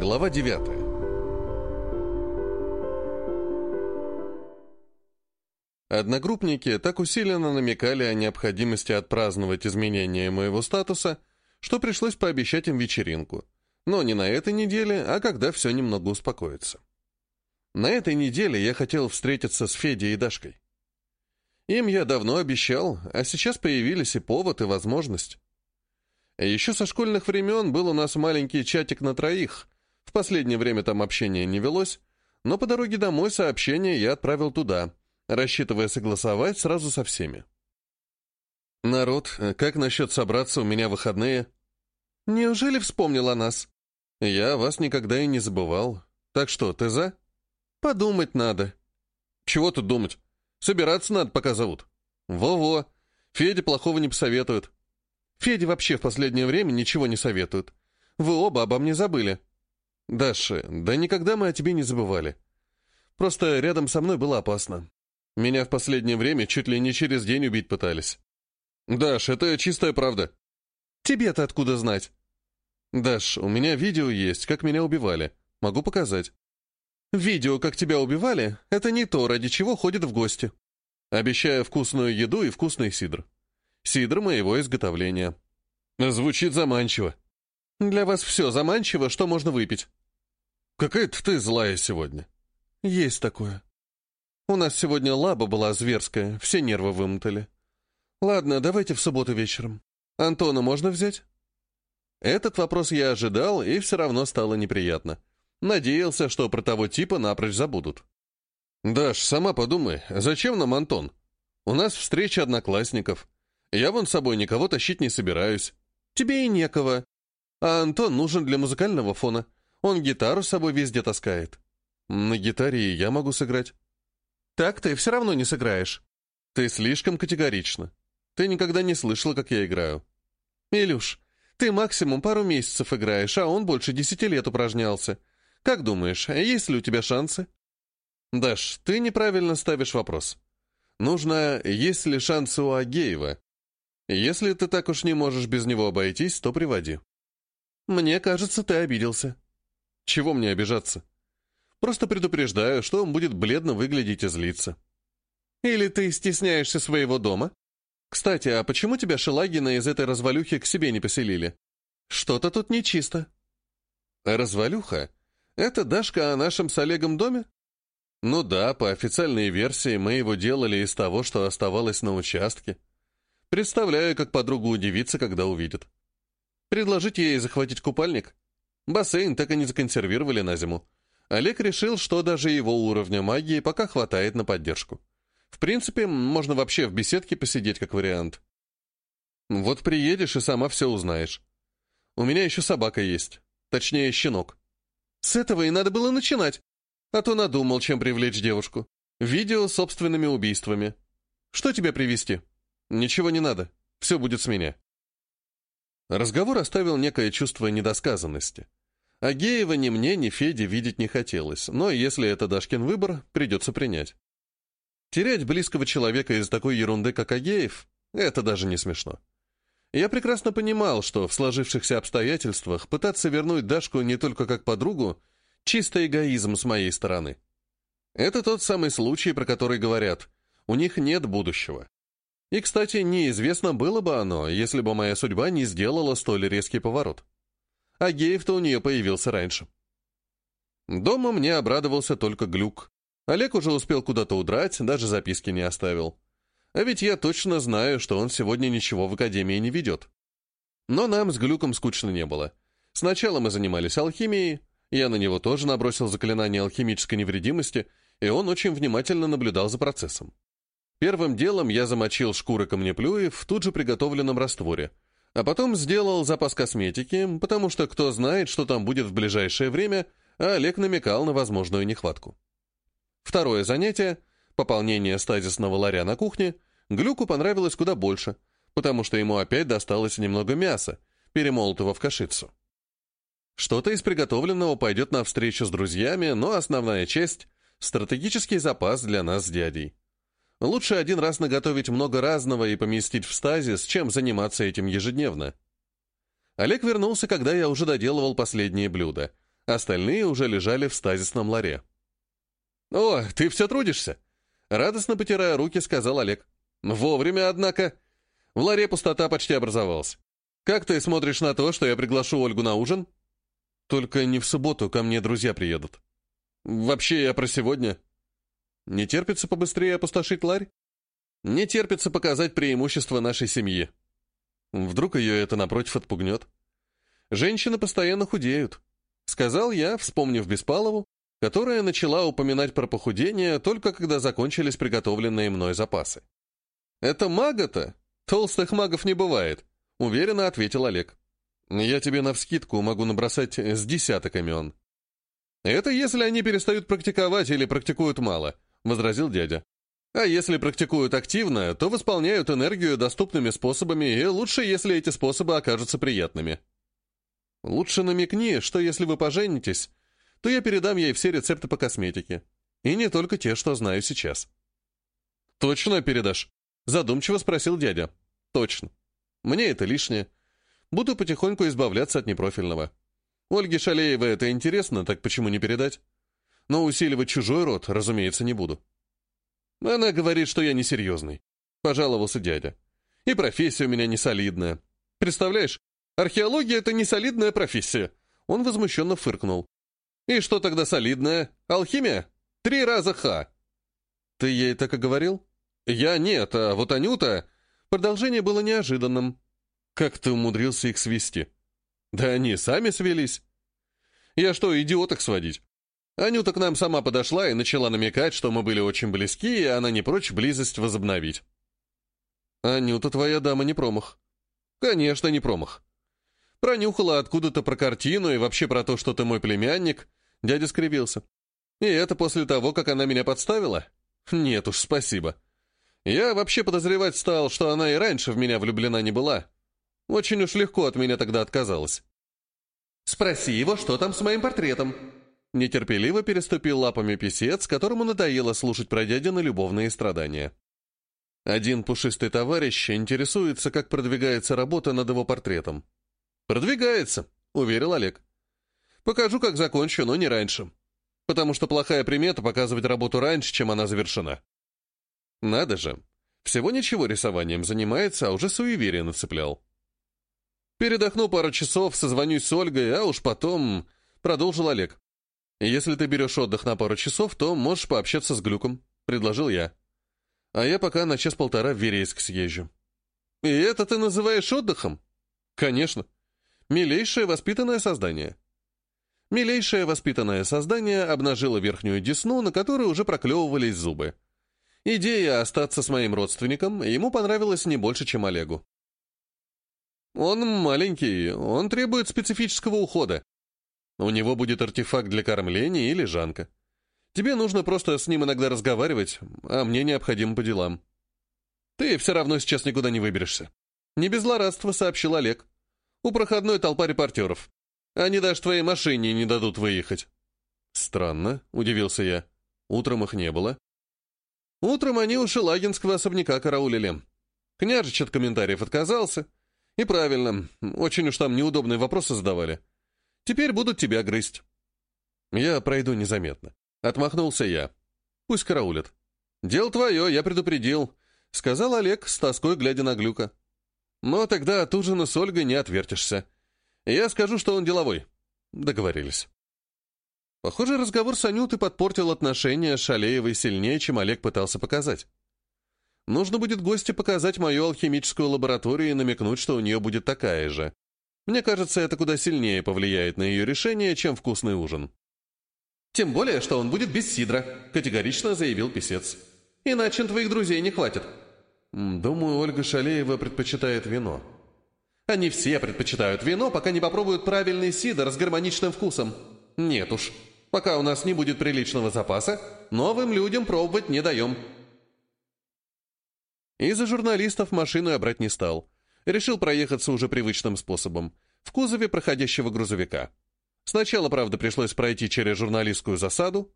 Глава 9 Одногруппники так усиленно намекали о необходимости отпраздновать изменение моего статуса, что пришлось пообещать им вечеринку. Но не на этой неделе, а когда все немного успокоится. На этой неделе я хотел встретиться с Федей и Дашкой. Им я давно обещал, а сейчас появились и повод, и возможность. Еще со школьных времен был у нас маленький чатик на троих. В последнее время там общение не велось, но по дороге домой сообщение я отправил туда, рассчитывая согласовать сразу со всеми. «Народ, как насчет собраться у меня выходные?» «Неужели вспомнил о нас?» «Я вас никогда и не забывал. Так что, ты за?» «Подумать надо». «Чего тут думать? Собираться надо, пока зовут». «Во-во. Федя плохого не посоветует. Феде вообще в последнее время ничего не советуют. Вы оба обо мне забыли. Даша, да никогда мы о тебе не забывали. Просто рядом со мной было опасно. Меня в последнее время чуть ли не через день убить пытались. Даш, это чистая правда. Тебе-то откуда знать? Даш, у меня видео есть, как меня убивали. Могу показать. Видео, как тебя убивали, это не то, ради чего ходят в гости. Обещаю вкусную еду и вкусный сидр. Сидр моего изготовления. Звучит заманчиво. Для вас все заманчиво, что можно выпить. Какая-то ты злая сегодня. Есть такое. У нас сегодня лаба была зверская, все нервы вымотали. Ладно, давайте в субботу вечером. Антона можно взять? Этот вопрос я ожидал, и все равно стало неприятно. Надеялся, что про того типа напрочь забудут. «Даш, сама подумай, зачем нам Антон? У нас встреча одноклассников. Я вон с собой никого тащить не собираюсь. Тебе и некого. А Антон нужен для музыкального фона. Он гитару с собой везде таскает. На гитаре я могу сыграть. Так ты все равно не сыграешь. Ты слишком категорична. Ты никогда не слышала, как я играю. Илюш, ты максимум пару месяцев играешь, а он больше десяти лет упражнялся. Как думаешь, есть ли у тебя шансы? Даш, ты неправильно ставишь вопрос. Нужно, есть ли шансы у Агеева. Если ты так уж не можешь без него обойтись, то приводи. Мне кажется, ты обиделся. Чего мне обижаться? Просто предупреждаю, что он будет бледно выглядеть и злиться. Или ты стесняешься своего дома? Кстати, а почему тебя Шелагина из этой развалюхи к себе не поселили? Что-то тут нечисто. Развалюха? Это Дашка о нашем с Олегом доме? Ну да, по официальной версии мы его делали из того, что оставалось на участке. Представляю, как подруга удивится, когда увидит. Предложить ей захватить купальник? Бассейн так и не законсервировали на зиму. Олег решил, что даже его уровня магии пока хватает на поддержку. В принципе, можно вообще в беседке посидеть как вариант. Вот приедешь и сама все узнаешь. У меня еще собака есть. Точнее, щенок. С этого и надо было начинать. А то надумал, чем привлечь девушку. Видео с собственными убийствами. Что тебе привезти? «Ничего не надо. Все будет с меня». Разговор оставил некое чувство недосказанности. А Геева ни мне, ни Феде видеть не хотелось, но если это Дашкин выбор, придется принять. Терять близкого человека из такой ерунды, как Агеев, это даже не смешно. Я прекрасно понимал, что в сложившихся обстоятельствах пытаться вернуть Дашку не только как подругу — чисто эгоизм с моей стороны. Это тот самый случай, про который говорят, у них нет будущего. И, кстати, неизвестно было бы оно, если бы моя судьба не сделала столь резкий поворот. А Геев-то у нее появился раньше. Дома мне обрадовался только Глюк. Олег уже успел куда-то удрать, даже записки не оставил. А ведь я точно знаю, что он сегодня ничего в академии не ведет. Но нам с Глюком скучно не было. Сначала мы занимались алхимией, я на него тоже набросил заклинание алхимической невредимости, и он очень внимательно наблюдал за процессом. Первым делом я замочил шкуры камнеплюев в тут же приготовленном растворе, а потом сделал запас косметики, потому что кто знает, что там будет в ближайшее время, а Олег намекал на возможную нехватку. Второе занятие — пополнение стазисного ларя на кухне — Глюку понравилось куда больше, потому что ему опять досталось немного мяса, перемолотого в кашицу. Что-то из приготовленного пойдет на встречу с друзьями, но основная часть — стратегический запас для нас с дядей. Лучше один раз наготовить много разного и поместить в стазис, чем заниматься этим ежедневно. Олег вернулся, когда я уже доделывал последние блюда, Остальные уже лежали в стазисном ларе. «О, ты все трудишься!» Радостно потирая руки, сказал Олег. «Вовремя, однако. В ларе пустота почти образовалась. Как ты смотришь на то, что я приглашу Ольгу на ужин?» «Только не в субботу, ко мне друзья приедут». «Вообще я про сегодня». «Не терпится побыстрее опустошить ларь?» «Не терпится показать преимущество нашей семьи». Вдруг ее это, напротив, отпугнет. «Женщины постоянно худеют», — сказал я, вспомнив Беспалову, которая начала упоминать про похудение только когда закончились приготовленные мной запасы. «Это мага-то? Толстых магов не бывает», — уверенно ответил Олег. «Я тебе навскидку могу набросать с десяток имен». «Это если они перестают практиковать или практикуют мало», — возразил дядя. «А если практикуют активно, то восполняют энергию доступными способами, и лучше, если эти способы окажутся приятными». «Лучше намекни, что если вы поженитесь, то я передам ей все рецепты по косметике. И не только те, что знаю сейчас». «Точно передашь?» — задумчиво спросил дядя. «Точно. Мне это лишнее. Буду потихоньку избавляться от непрофильного. Ольге Шалеевой это интересно, так почему не передать? Но усиливать чужой род, разумеется, не буду». «Она говорит, что я несерьезный», — пожаловался дядя. «И профессия у меня не солидная. Представляешь, археология — это не солидная профессия». Он возмущенно фыркнул. «И что тогда солидное? Алхимия? Три раза ха!» «Ты ей так и говорил?» «Я нет, а вот Анюта...» Продолжение было неожиданным. «Как ты умудрился их свести?» «Да они сами свелись». «Я что, идиот их сводить?» Анюта к нам сама подошла и начала намекать, что мы были очень близки, и она не прочь близость возобновить. «Анюта, твоя дама не промах». «Конечно, не промах. Пронюхала откуда-то про картину и вообще про то, что ты мой племянник, Дядя скривился. «И это после того, как она меня подставила? Нет уж, спасибо. Я вообще подозревать стал, что она и раньше в меня влюблена не была. Очень уж легко от меня тогда отказалась». «Спроси его, что там с моим портретом?» Нетерпеливо переступил лапами писец, которому надоело слушать про дядины любовные страдания. Один пушистый товарищ интересуется, как продвигается работа над его портретом. «Продвигается», — уверил Олег. Покажу, как закончу, но не раньше. Потому что плохая примета показывать работу раньше, чем она завершена. Надо же. Всего ничего рисованием занимается, а уже суеверие нацеплял. Передохну пару часов, созвонюсь с Ольгой, а уж потом... Продолжил Олег. Если ты берешь отдых на пару часов, то можешь пообщаться с Глюком, предложил я. А я пока на час-полтора в Верейск съезжу. И это ты называешь отдыхом? Конечно. Милейшее воспитанное создание. Милейшее воспитанное создание обнажило верхнюю десну, на которой уже проклевывались зубы. Идея остаться с моим родственником ему понравилась не больше, чем Олегу. «Он маленький, он требует специфического ухода. У него будет артефакт для кормления и лежанка. Тебе нужно просто с ним иногда разговаривать, а мне необходимо по делам. Ты все равно сейчас никуда не выберешься». «Не без злорадства», — сообщил Олег. «У проходной толпа репортеров. Они даже твоей машине не дадут выехать». «Странно», — удивился я. «Утром их не было». Утром они у Шелагинского особняка караулили. Княжич от комментариев отказался. И правильно, очень уж там неудобные вопросы задавали. Теперь будут тебя грызть. Я пройду незаметно. Отмахнулся я. Пусть караулят. Дело твое, я предупредил, сказал Олег, с тоской глядя на Глюка. Но тогда от ужина с Ольгой не отвертишься. Я скажу, что он деловой. Договорились. Похоже, разговор с Анютой подпортил отношения Шалеевой сильнее, чем Олег пытался показать. Нужно будет гости показать мою алхимическую лабораторию и намекнуть, что у нее будет такая же. Мне кажется, это куда сильнее повлияет на ее решение, чем вкусный ужин. «Тем более, что он будет без сидра», — категорично заявил писец. «Иначе твоих друзей не хватит». «Думаю, Ольга Шалеева предпочитает вино», они все предпочитают вино, пока не попробуют правильный сидр с гармоничным вкусом. Нет уж, пока у нас не будет приличного запаса, новым людям пробовать не даем. Из-за журналистов машину я брать не стал. Решил проехаться уже привычным способом, в кузове проходящего грузовика. Сначала, правда, пришлось пройти через журналистскую засаду.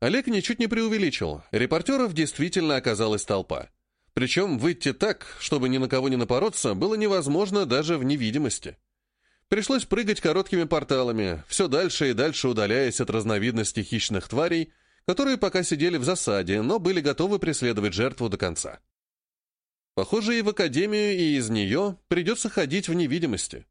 Олег ничуть не преувеличил, репортеров действительно оказалась толпа. Причем выйти так, чтобы ни на кого не напороться, было невозможно даже в невидимости. Пришлось прыгать короткими порталами, все дальше и дальше удаляясь от разновидности хищных тварей, которые пока сидели в засаде, но были готовы преследовать жертву до конца. Похоже, и в академию, и из нее придется ходить в невидимости.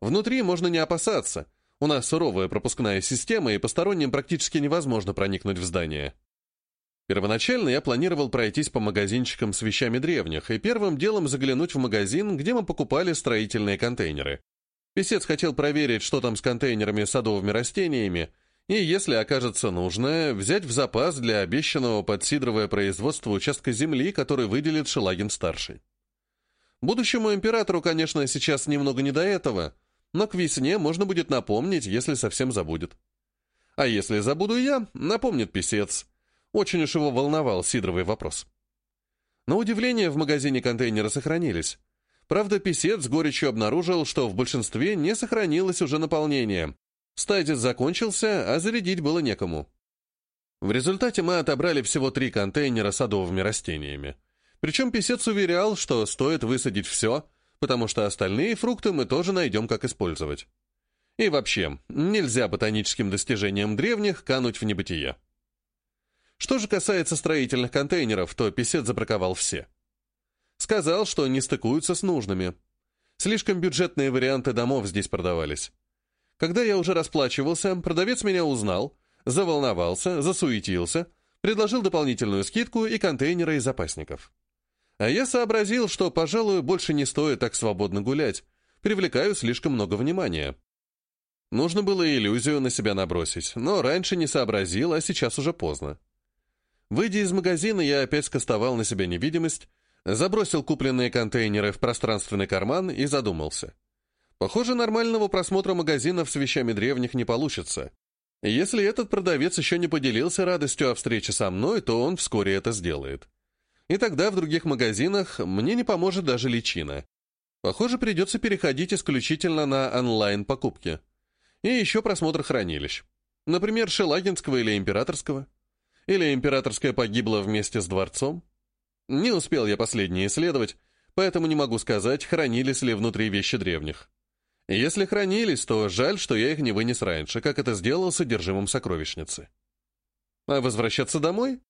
Внутри можно не опасаться. У нас суровая пропускная система, и посторонним практически невозможно проникнуть в здание. Первоначально я планировал пройтись по магазинчикам с вещами древних и первым делом заглянуть в магазин, где мы покупали строительные контейнеры. Песец хотел проверить, что там с контейнерами садовыми растениями, и, если окажется нужно, взять в запас для обещанного под сидровое производство участка земли, который выделит Шелагин-старший. Будущему императору, конечно, сейчас немного не до этого, но к весне можно будет напомнить, если совсем забудет. А если забуду я, напомнит писец. Очень уж его волновал сидровый вопрос. На удивление, в магазине контейнеры сохранились. Правда, писец с горечью обнаружил, что в большинстве не сохранилось уже наполнение. Стадис закончился, а зарядить было некому. В результате мы отобрали всего три контейнера садовыми растениями. Причем писец уверял, что стоит высадить все, потому что остальные фрукты мы тоже найдем, как использовать. И вообще, нельзя ботаническим достижениям древних кануть в небытие. Что же касается строительных контейнеров, то писец забраковал все. Сказал, что не стыкуются с нужными. Слишком бюджетные варианты домов здесь продавались. Когда я уже расплачивался, продавец меня узнал, заволновался, засуетился, предложил дополнительную скидку и контейнеры из запасников. А я сообразил, что, пожалуй, больше не стоит так свободно гулять, привлекаю слишком много внимания. Нужно было иллюзию на себя набросить, но раньше не сообразил, а сейчас уже поздно. Выйдя из магазина, я опять скостовал на себя невидимость, забросил купленные контейнеры в пространственный карман и задумался. Похоже, нормального просмотра магазинов с вещами древних не получится. Если этот продавец еще не поделился радостью о встрече со мной, то он вскоре это сделает. И тогда в других магазинах мне не поможет даже личина. Похоже, придется переходить исключительно на онлайн-покупки. И еще просмотр хранилищ. Например, Шелагинского или Императорского. Или Императорская погибла вместе с дворцом. Не успел я последнее исследовать, поэтому не могу сказать, хранились ли внутри вещи древних. Если хранились, то жаль, что я их не вынес раньше, как это сделал содержимым сокровищницы. А возвращаться домой?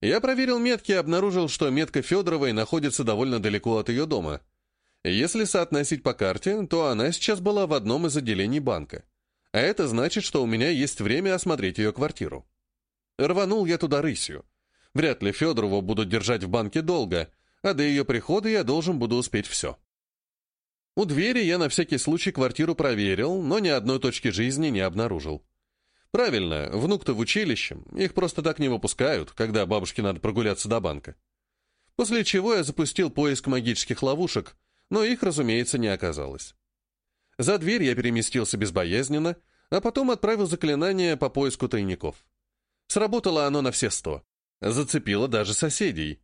Я проверил метки и обнаружил, что метка Федоровой находится довольно далеко от ее дома. Если соотносить по карте, то она сейчас была в одном из отделений банка. А это значит, что у меня есть время осмотреть ее квартиру. Рванул я туда рысью. Вряд ли Федорову будут держать в банке долго, а до ее прихода я должен буду успеть все. У двери я на всякий случай квартиру проверил, но ни одной точки жизни не обнаружил. Правильно, внук-то в училище, их просто так не выпускают, когда бабушке надо прогуляться до банка. После чего я запустил поиск магических ловушек, но их, разумеется, не оказалось. За дверь я переместился безбоязненно, а потом отправил заклинание по поиску тайников. Сработало оно на все сто. Зацепило даже соседей.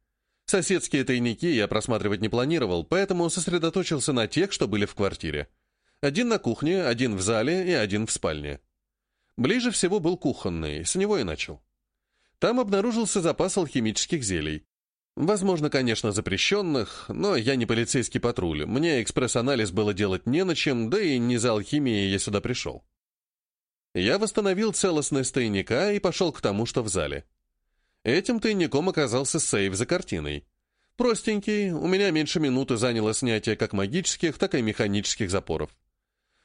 Соседские тайники я просматривать не планировал, поэтому сосредоточился на тех, что были в квартире. Один на кухне, один в зале и один в спальне. Ближе всего был кухонный, с него и начал. Там обнаружился запас алхимических зелий. Возможно, конечно, запрещенных, но я не полицейский патруль, мне экспресс-анализ было делать не на чем, да и не за алхимией я сюда пришел. Я восстановил целостность тайника и пошел к тому, что в зале. Этим тайником оказался сейф за картиной. Простенький, у меня меньше минуты заняло снятие как магических, так и механических запоров.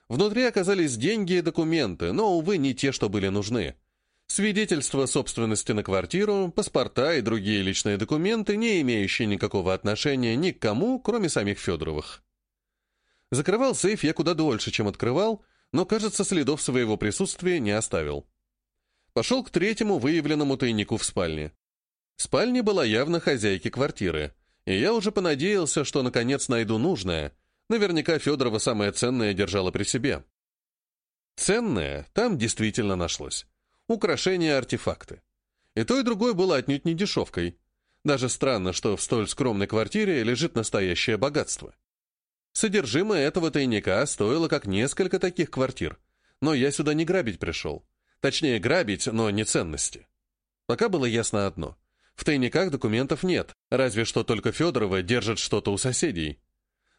Внутри оказались деньги и документы, но, увы, не те, что были нужны. Свидетельства собственности на квартиру, паспорта и другие личные документы, не имеющие никакого отношения ни к кому, кроме самих Федоровых. Закрывал сейф я куда дольше, чем открывал, но, кажется, следов своего присутствия не оставил. Пошел к третьему выявленному тайнику в спальне. В спальне была явно хозяйки квартиры, и я уже понадеялся, что наконец найду нужное. Наверняка Федорова самое ценное держала при себе. Ценное там действительно нашлось. Украшения, артефакты. И то, и другое было отнюдь не дешевкой. Даже странно, что в столь скромной квартире лежит настоящее богатство. Содержимое этого тайника стоило как несколько таких квартир. Но я сюда не грабить пришел. Точнее, грабить, но не ценности. Пока было ясно одно. В тайниках документов нет, разве что только Федорова держит что-то у соседей.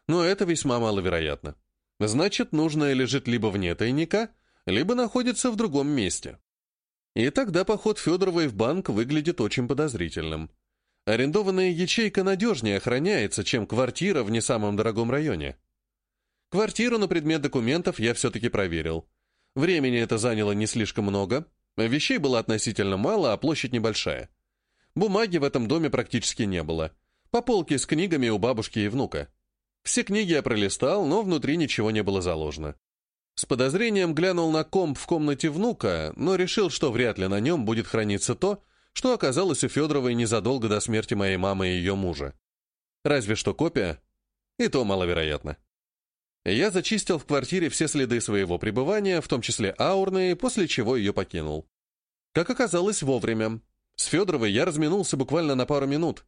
Но это весьма маловероятно. Значит, нужное лежит либо вне тайника, либо находится в другом месте. И тогда поход Федоровой в банк выглядит очень подозрительным. Арендованная ячейка надежнее охраняется, чем квартира в не самом дорогом районе. Квартиру на предмет документов я все-таки проверил. Времени это заняло не слишком много, вещей было относительно мало, а площадь небольшая. Бумаги в этом доме практически не было. По полке с книгами у бабушки и внука. Все книги я пролистал, но внутри ничего не было заложено. С подозрением глянул на комп в комнате внука, но решил, что вряд ли на нем будет храниться то, что оказалось у Федоровой незадолго до смерти моей мамы и ее мужа. Разве что копия, и то маловероятно. Я зачистил в квартире все следы своего пребывания, в том числе аурные, после чего ее покинул. Как оказалось, вовремя. С Федоровой я разминулся буквально на пару минут.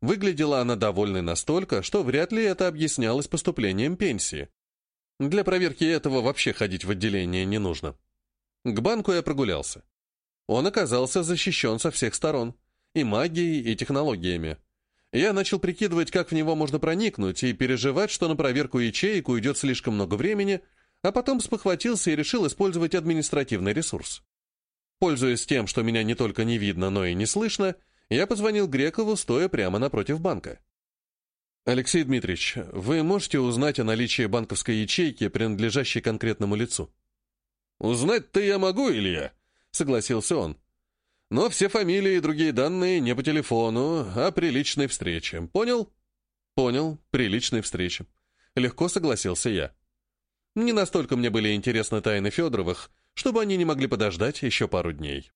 Выглядела она довольной настолько, что вряд ли это объяснялось поступлением пенсии. Для проверки этого вообще ходить в отделение не нужно. К банку я прогулялся. Он оказался защищен со всех сторон. И магией, и технологиями. Я начал прикидывать, как в него можно проникнуть, и переживать, что на проверку ячеек уйдет слишком много времени, а потом спохватился и решил использовать административный ресурс. Пользуясь тем, что меня не только не видно, но и не слышно, я позвонил Грекову, стоя прямо напротив банка. «Алексей Дмитриевич, вы можете узнать о наличии банковской ячейки, принадлежащей конкретному лицу?» «Узнать-то я могу, Илья», — согласился он. «Но все фамилии и другие данные не по телефону, а при личной встрече. Понял?» «Понял, при личной встрече». Легко согласился я. Не настолько мне были интересны тайны Федоровых, чтобы они не могли подождать еще пару дней.